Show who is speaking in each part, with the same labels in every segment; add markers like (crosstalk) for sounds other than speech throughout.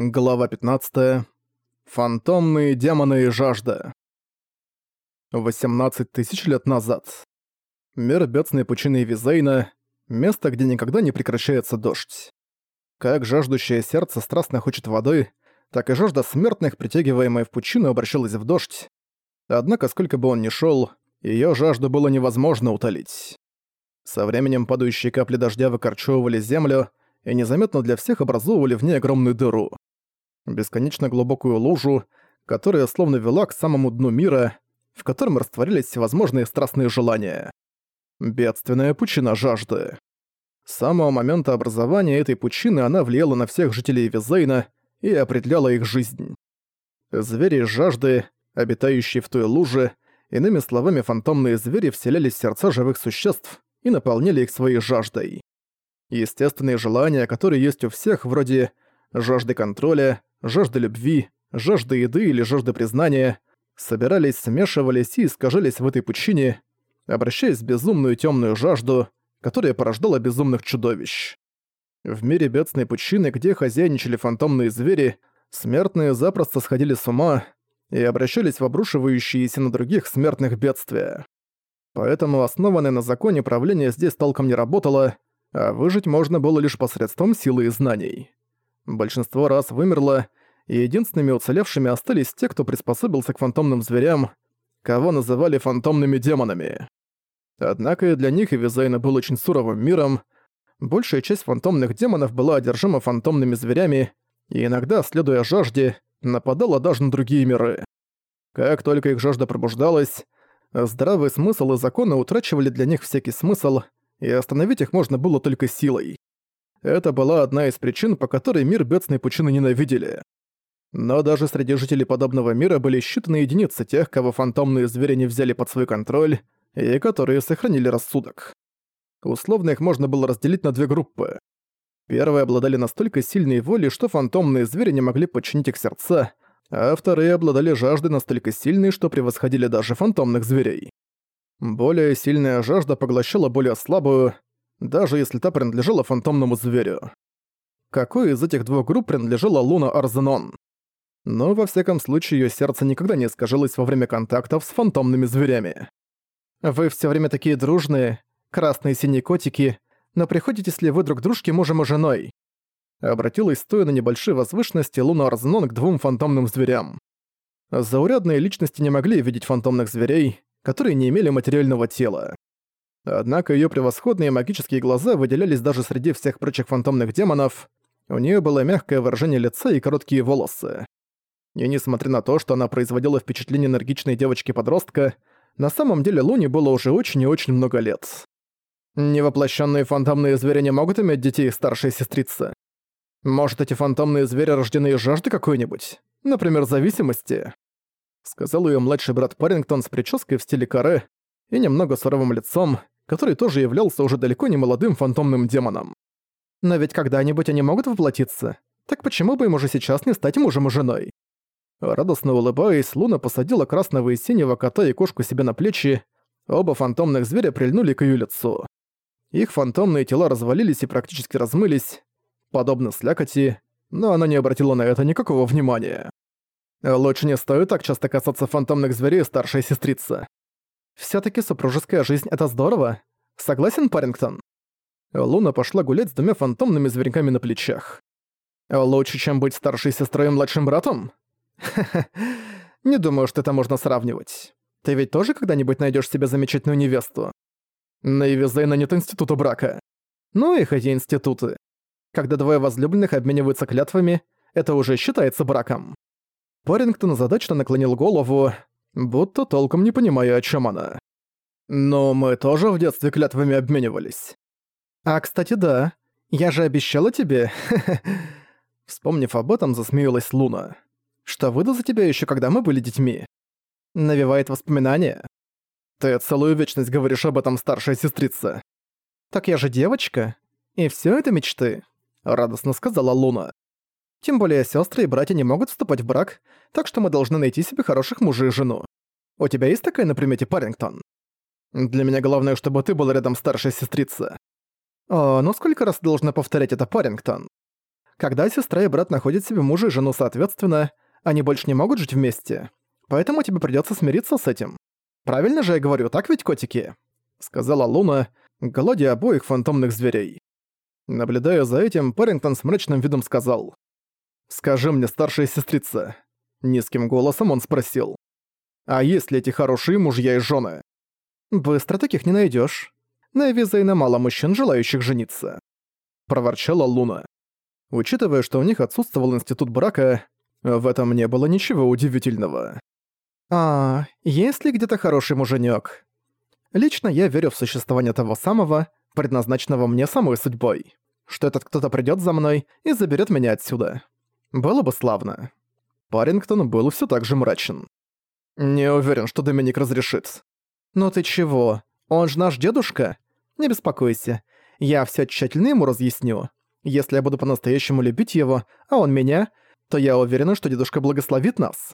Speaker 1: Глава 15. Фантомные демоны и жажда. 18 тысяч лет назад. Мир бедственной пучины Визейна — место, где никогда не прекращается дождь. Как жаждущее сердце страстно хочет воды, так и жажда смертных, притягиваемая в пучину, обращалась в дождь. Однако, сколько бы он ни шел, ее жажду было невозможно утолить. Со временем падающие капли дождя выкорчевывали землю и незаметно для всех образовывали в ней огромную дыру бесконечно глубокую лужу, которая словно вела к самому дну мира, в котором растворились всевозможные страстные желания. Бедственная пучина жажды. С самого момента образования этой пучины она влияла на всех жителей Визейна и определяла их жизнь. Звери жажды, обитающие в той луже, иными словами, фантомные звери вселялись в сердца живых существ и наполняли их своей жаждой. Естественные желания, которые есть у всех, вроде жажды контроля, жажда любви, жажда еды или жажда признания, собирались, смешивались и искажались в этой пучине, обращаясь в безумную темную жажду, которая порождала безумных чудовищ. В мире бедственной пучины, где хозяйничали фантомные звери, смертные запросто сходили с ума и обращались в обрушивающиеся на других смертных бедствия. Поэтому основанное на законе правление здесь толком не работало, а выжить можно было лишь посредством силы и знаний. Большинство раз вымерло, и единственными уцелевшими остались те, кто приспособился к фантомным зверям, кого называли фантомными демонами. Однако и для них Эвизайна был очень суровым миром, большая часть фантомных демонов была одержима фантомными зверями и иногда, следуя жажде, нападала даже на другие миры. Как только их жажда пробуждалась, здравый смысл и законы утрачивали для них всякий смысл, и остановить их можно было только силой. Это была одна из причин, по которой мир бедственной пучины ненавидели. Но даже среди жителей подобного мира были считанные единицы тех, кого фантомные звери не взяли под свой контроль, и которые сохранили рассудок. Условно их можно было разделить на две группы. Первые обладали настолько сильной волей, что фантомные звери не могли подчинить их сердца, а вторые обладали жаждой настолько сильной, что превосходили даже фантомных зверей. Более сильная жажда поглощала более слабую, даже если та принадлежала фантомному зверю. Какой из этих двух групп принадлежала Луна Арзенон? Но во всяком случае её сердце никогда не искажилось во время контактов с фантомными зверями. «Вы всё время такие дружные, красные и синие котики, но приходитесь ли вы друг дружке мужем и женой?» Обратилась, стоя на небольшой возвышенности, Луна Арзенон к двум фантомным зверям. Заурядные личности не могли видеть фантомных зверей, которые не имели материального тела. Однако её превосходные магические глаза выделялись даже среди всех прочих фантомных демонов. У неё было мягкое выражение лица и короткие волосы. И несмотря на то, что она производила впечатление энергичной девочки-подростка, на самом деле Луне было уже очень и очень много лет. Невоплощенные фантомные звери не могут иметь детей, старшая сестрица. Может, эти фантомные звери рождены из жажды какой-нибудь? Например, зависимости? Сказал ее младший брат Парингтон с прической в стиле каре и немного суровым лицом, который тоже являлся уже далеко не молодым фантомным демоном. Но ведь когда-нибудь они могут воплотиться. Так почему бы им уже сейчас не стать мужем и женой? Радостно улыбаясь, Луна посадила красного и синего кота и кошку себе на плечи. Оба фантомных зверя прильнули к её лицу. Их фантомные тела развалились и практически размылись, подобно слякоти, но она не обратила на это никакого внимания. Лучше не стоит так часто касаться фантомных зверей, старшая сестрица. Всё-таки супружеская жизнь — это здорово. Согласен, Парингтон?» Луна пошла гулять с двумя фантомными зверьками на плечах. «Лучше, чем быть старшей сестрой и младшим братом?» «Ха-ха, (laughs) не думаю, что это можно сравнивать. Ты ведь тоже когда-нибудь найдёшь себе замечательную невесту?» На Ивизейна нет института брака. Ну их эти институты. Когда двое возлюбленных обмениваются клятвами, это уже считается браком. Парингтон задачно наклонил голову, будто толком не понимая, о чем она. «Но мы тоже в детстве клятвами обменивались». «А, кстати, да. Я же обещала тебе...» (laughs) Вспомнив об этом, засмеялась Луна. «Что выйду за тебя еще, когда мы были детьми?» Навевает воспоминания. «Ты целую вечность говоришь об этом, старшая сестрица». «Так я же девочка. И все это мечты», — радостно сказала Луна. Тем более сестры и братья не могут вступать в брак, так что мы должны найти себе хороших мужей и жену. У тебя есть такая на примете, Парингтон? Для меня главное, чтобы ты был рядом старшей сестрица. О, ну сколько раз должна повторять это, Парингтон? Когда сестра и брат находят себе мужа и жену соответственно, они больше не могут жить вместе. Поэтому тебе придётся смириться с этим. Правильно же я говорю, так ведь, котики?» Сказала Луна, гладя обоих фантомных зверей. Наблюдая за этим, Парингтон с мрачным видом сказал. «Скажи мне, старшая сестрица». Низким голосом он спросил. «А есть ли эти хорошие мужья и жены?» «Быстро таких не найдёшь. На Эвизейна мало мужчин, желающих жениться», — проворчала Луна. Учитывая, что у них отсутствовал институт брака, в этом не было ничего удивительного. «А, есть ли где-то хороший муженек? Лично я верю в существование того самого, предназначенного мне самой судьбой. Что этот кто-то придёт за мной и заберёт меня отсюда. Было бы славно». Парингтон был всё так же мрачен. «Не уверен, что Доминик разрешит». «Ну ты чего? Он же наш дедушка? Не беспокойся. Я всё тщательно ему разъясню. Если я буду по-настоящему любить его, а он меня, то я уверена, что дедушка благословит нас».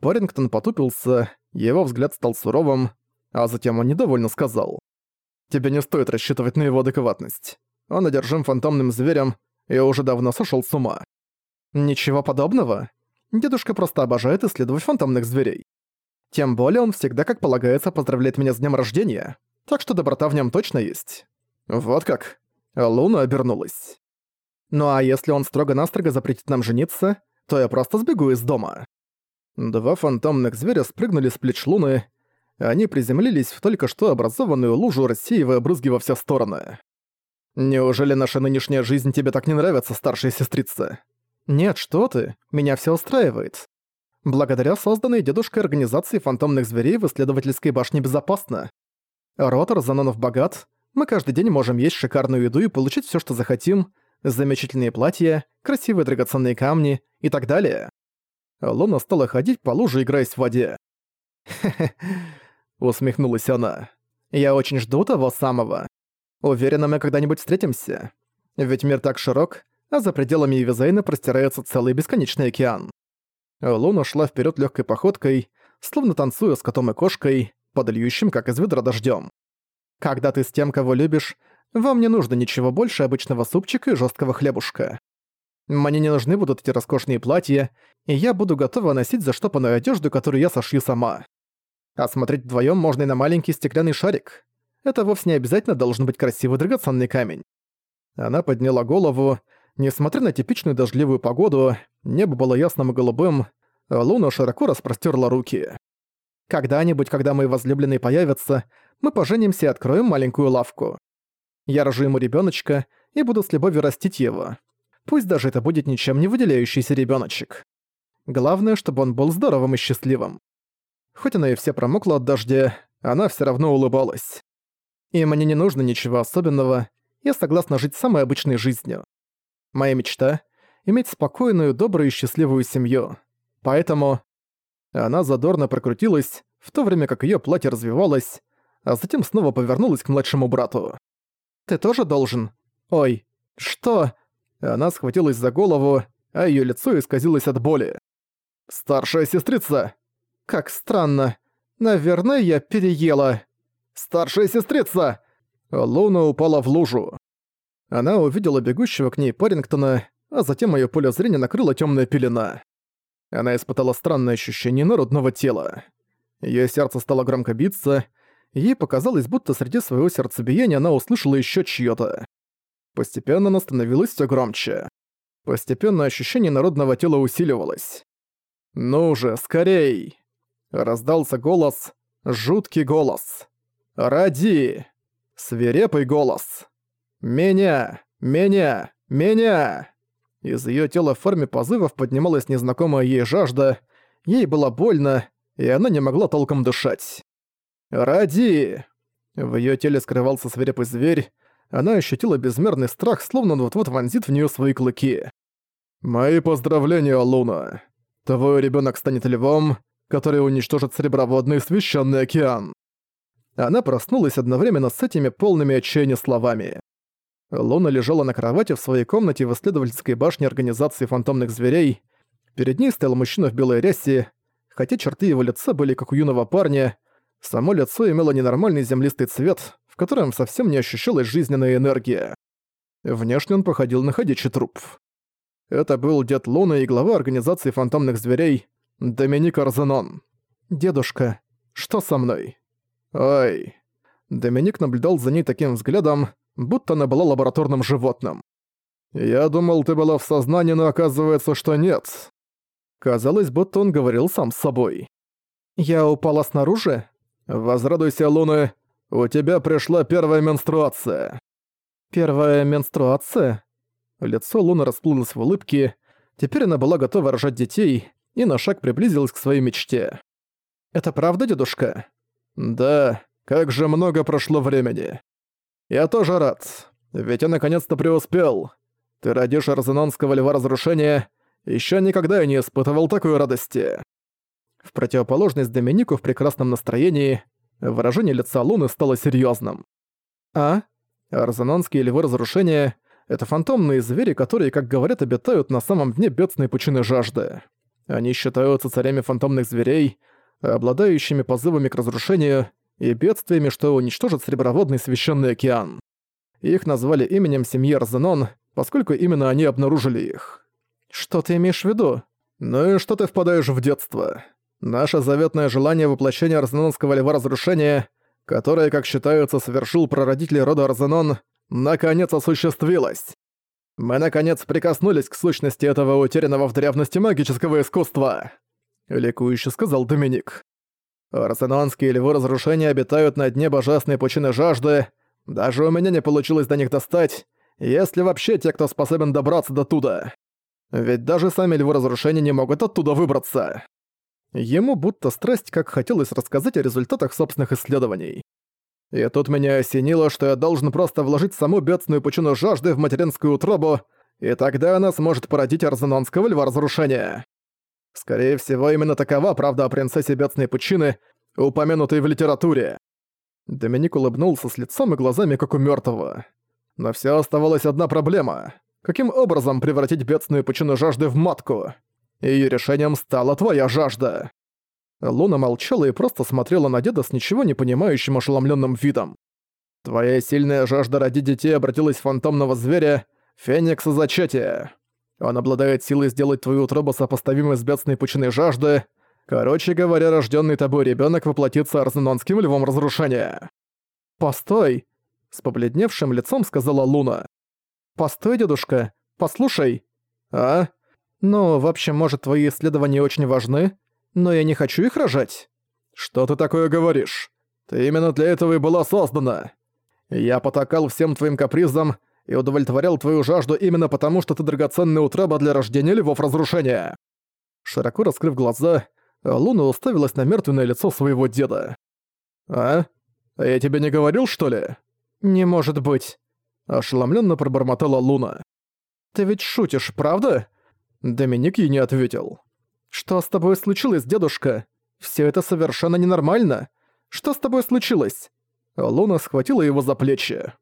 Speaker 1: Парингтон потупился, его взгляд стал суровым, а затем он недовольно сказал. «Тебе не стоит рассчитывать на его адекватность. Он одержим фантомным зверем и уже давно сошел с ума». «Ничего подобного. Дедушка просто обожает исследовать фантомных зверей. Тем более он всегда, как полагается, поздравляет меня с днем рождения, так что доброта в нем точно есть». «Вот как?» Луна обернулась. Ну а если он строго-настрого запретит нам жениться, то я просто сбегу из дома». Два фантомных зверя спрыгнули с плеч Луны, они приземлились в только что образованную лужу, рассеивая брызги во все стороны. «Неужели наша нынешняя жизнь тебе так не нравится, старшая сестрица?» «Нет, что ты, меня все устраивает. Благодаря созданной дедушкой организации фантомных зверей в исследовательской башне безопасно. Ротор Занонов богат, мы каждый день можем есть шикарную еду и получить все, что захотим, замечательные платья, красивые драгоценные камни и так далее. Луна стала ходить по луже, играясь в воде. «Хе-хе», — усмехнулась она. «Я очень жду того самого. Уверена, мы когда-нибудь встретимся. Ведь мир так широк, а за пределами Евизейна простирается целый бесконечный океан». Луна шла вперед легкой походкой, словно танцуя с котом и кошкой, под льющим, как из ведра дождем. Когда ты с тем, кого любишь, вам не нужно ничего больше обычного супчика и жесткого хлебушка. Мне не нужны будут эти роскошные платья, и я буду готова носить заштопанную одежду, которую я сошью сама. А смотреть вдвоем можно и на маленький стеклянный шарик. Это вовсе не обязательно должен быть красивый драгоценный камень. Она подняла голову. Несмотря на типичную дождливую погоду, небо было ясным и голубым, а луна широко распростерла руки. Когда-нибудь, когда мои возлюбленные появятся, мы поженимся и откроем маленькую лавку. Я рожу ему ребеночка и буду с любовью растить его. Пусть даже это будет ничем не выделяющийся ребеночек. Главное, чтобы он был здоровым и счастливым. Хоть она и вся промокла от дождя, она все равно улыбалась. И мне не нужно ничего особенного, я согласна жить самой обычной жизнью. Моя мечта — иметь спокойную, добрую и счастливую семью. Поэтому она задорно прокрутилась, в то время как ее платье развивалось, а затем снова повернулась к младшему брату. Ты тоже должен? Ой, что? Она схватилась за голову, а её лицо исказилось от боли. Старшая сестрица. Как странно. Наверное, я переела. Старшая сестрица. Луна упала в лужу. Она увидела бегущего к ней Парингтона, а затем её поле зрения накрыла тёмная пелена. Она испытала странное ощущение народного тела. Её сердце стало громко биться, Ей показалось, будто среди своего сердцебиения она услышала еще чьё-то. Постепенно она становилась все громче. Постепенно ощущение народного тела усиливалось. «Ну же, скорей!» Раздался голос, жуткий голос. «Ради!» Свирепый голос. «Меня! Меня! Меня!» Из её тела в форме позывов поднималась незнакомая ей жажда, ей было больно, и она не могла толком дышать. «Ради!» В её теле скрывался свирепый зверь, она ощутила безмерный страх, словно он вот-вот вонзит в неё свои клыки. «Мои поздравления, Луна. Твой ребёнок станет львом, который уничтожит Среброводный священный океан». Она проснулась одновременно с этими полными отчаяния словами. Луна лежала на кровати в своей комнате в исследовательской башне Организации фантомных зверей. Перед ней стоял мужчина в белой рясе, хотя черты его лица были как у юного парня, Само лицо имело ненормальный землистый цвет, в котором совсем не ощущалась жизненная энергия. Внешне он походил на ходячий труп. Это был дед Луна и глава организации фантомных зверей Доминик Арзенон. «Дедушка, что со мной?» «Ой». Доминик наблюдал за ней таким взглядом, будто она была лабораторным животным. «Я думал, ты была в сознании, но оказывается, что нет». Казалось, будто он говорил сам с собой. «Я упала снаружи?» «Возрадуйся, Луна, у тебя пришла первая менструация». «Первая менструация?» Лицо Луны расплылось в улыбке. Теперь она была готова рожать детей и на шаг приблизилась к своей мечте. «Это правда, дедушка?» «Да, как же много прошло времени. Я тоже рад, ведь я наконец-то преуспел. Ты родишь резонанского льва разрушения, еще никогда я не испытывал такой радости». В противоположность Доминику в прекрасном настроении, выражение лица Луны стало серьезным. «А? Резонанские львы разрушения — это фантомные звери, которые, как говорят, обитают на самом дне бедственной пучины жажды. Они считаются царями фантомных зверей, обладающими позывами к разрушению и бедствиями, что уничтожат Среброводный Священный океан. Их назвали именем семьи Арзенон, поскольку именно они обнаружили их. Что ты имеешь в виду? Ну и что ты впадаешь в детство? Наше заветное желание воплощения Арзенонского льва разрушения, которое, как считается, совершил прародитель рода Арзенон, наконец осуществилось. Мы, наконец, прикоснулись к сущности этого утерянного в древности магического искусства», — ликующе сказал Доминик. «Арсенонские львы разрушения обитают на дне божественной пучины жажды. Даже у меня не получилось до них достать, если вообще те, кто способен добраться до туда. Ведь даже сами львы разрушения не могут оттуда выбраться». Ему будто страсть как хотелось рассказать о результатах собственных исследований. И тут меня осенило, что я должен просто вложить саму бедственную пучину жажды в материнскую утробу, и тогда она сможет породить арзенонского льва разрушения. Скорее всего, именно такова правда о принцессе бедственной пучины, упомянутой в литературе. Доминик улыбнулся с лицом и глазами, как у мертвого. Но все оставалась одна проблема. Каким образом превратить бедственную пучину жажды в матку? И решением стала твоя жажда. Луна молчала и просто смотрела на деда с ничего не понимающим ошеломленным видом. «Твоя сильная жажда родить детей обратилась в фантомного зверя, Феникса Зачатия. Он обладает силой сделать твою утробу сопоставимой с бедственной пучиной жажды. Короче говоря, рожденный тобой ребенок воплотится арзенонским львом разрушения». «Постой!» — с побледневшим лицом сказала Луна. «Постой, дедушка, послушай». «А?» «Ну, вообще, может, твои исследования очень важны?» но я не хочу их рожать». «Что ты такое говоришь? Ты именно для этого и была создана. Я потакал всем твоим капризам и удовлетворял твою жажду именно потому, что ты драгоценная утроба для рождения львов разрушения». Широко раскрыв глаза, Луна уставилась на мертвенное лицо своего деда. «А? А я тебе не говорил, что ли?» «Не может быть», — ошеломленно пробормотала Луна. «Ты ведь шутишь, правда?» Доминик ей не ответил. «Что с тобой случилось, дедушка? Все это совершенно ненормально. Что с тобой случилось?» Луна схватила его за плечи.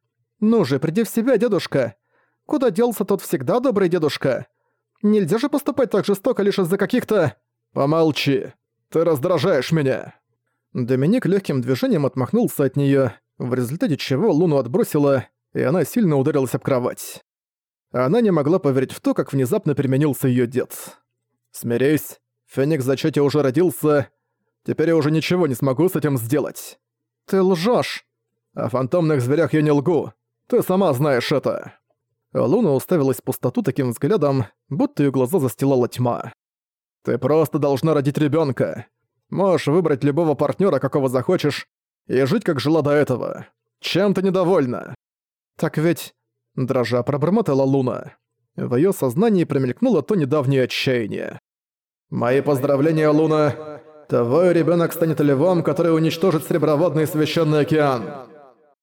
Speaker 1: «Ну же, приди в себя, дедушка. Куда делся тот всегда добрый дедушка? Нельзя же поступать так жестоко лишь из-за каких-то...» «Помолчи. Ты раздражаешь меня». Доминик легким движением отмахнулся от нее, в результате чего Луну отбросила, и она сильно ударилась об кровать. Она не могла поверить в то, как внезапно применился ее дед. «Смирись, Феникс зачёте уже родился, теперь я уже ничего не смогу с этим сделать». «Ты лжёшь!» «О фантомных зверях я не лгу, ты сама знаешь это». Луна уставилась в пустоту таким взглядом, будто её глаза застилала тьма. «Ты просто должна родить ребёнка. Можешь выбрать любого партнёра, какого захочешь, и жить, как жила до этого. Чем ты недовольна?» «Так ведь...» — дрожа пробормотала Луна. В её сознании промелькнуло то недавнее отчаяние. «Мои поздравления, Луна! Твой ребёнок станет львом, который уничтожит Среброводный Священный океан!»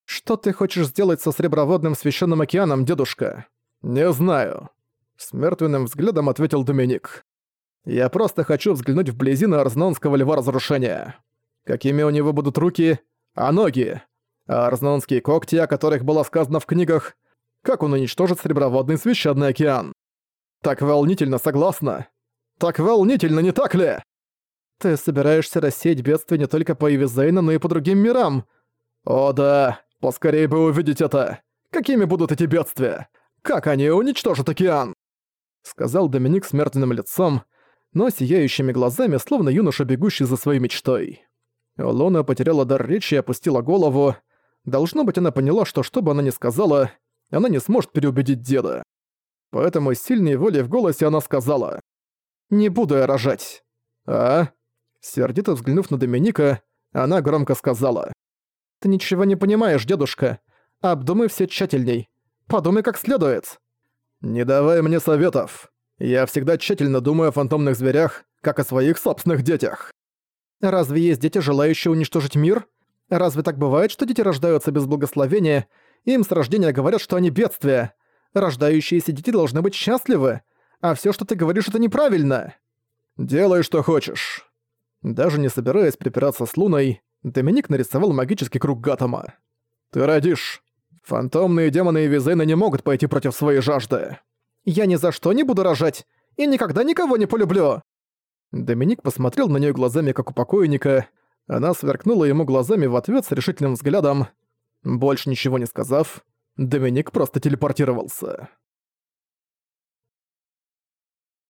Speaker 1: «Что ты хочешь сделать со Среброводным Священным океаном, дедушка?» «Не знаю», — с мертвенным взглядом ответил Доминик. «Я просто хочу взглянуть вблизи на Арзнонского Льва Разрушения. Какими у него будут руки, а ноги? А Арзнонские когти, о которых было сказано в книгах, как он уничтожит Среброводный Священный океан. Так волнительно, согласна? Так волнительно, не так ли? Ты собираешься рассеять бедствие не только по Эвизейна, но и по другим мирам. О да, поскорее бы увидеть это. Какими будут эти бедствия? Как они уничтожат океан? сказал Доминик с мертвенным лицом, но сияющими глазами, словно юноша, бегущий за своей мечтой. Лона потеряла дар речи и опустила голову. Должно быть, она поняла, что что бы она ни сказала, она не сможет переубедить деда. Поэтому с сильной волей в голосе она сказала «Не буду я рожать». «А?» Сердито взглянув на Доминика, она громко сказала «Ты ничего не понимаешь, дедушка. Обдумай все тщательней. Подумай как следует». «Не давай мне советов. Я всегда тщательно думаю о фантомных зверях, как о своих собственных детях». «Разве есть дети, желающие уничтожить мир? Разве так бывает, что дети рождаются без благословения, им с рождения говорят, что они бедствия? Рождающиеся дети должны быть счастливы, а все, что ты говоришь, это неправильно». «Делай, что хочешь». Даже не собираясь припираться с Луной, Доминик нарисовал магический круг Гатама. «Ты родишь. Фантомные демоны и Визейна не могут пойти против своей жажды. Я ни за что не буду рожать и никогда никого не полюблю!» Доминик посмотрел на нее глазами, как у покойника. Она сверкнула ему глазами в ответ с решительным взглядом. Больше ничего не сказав, Доминик просто телепортировался.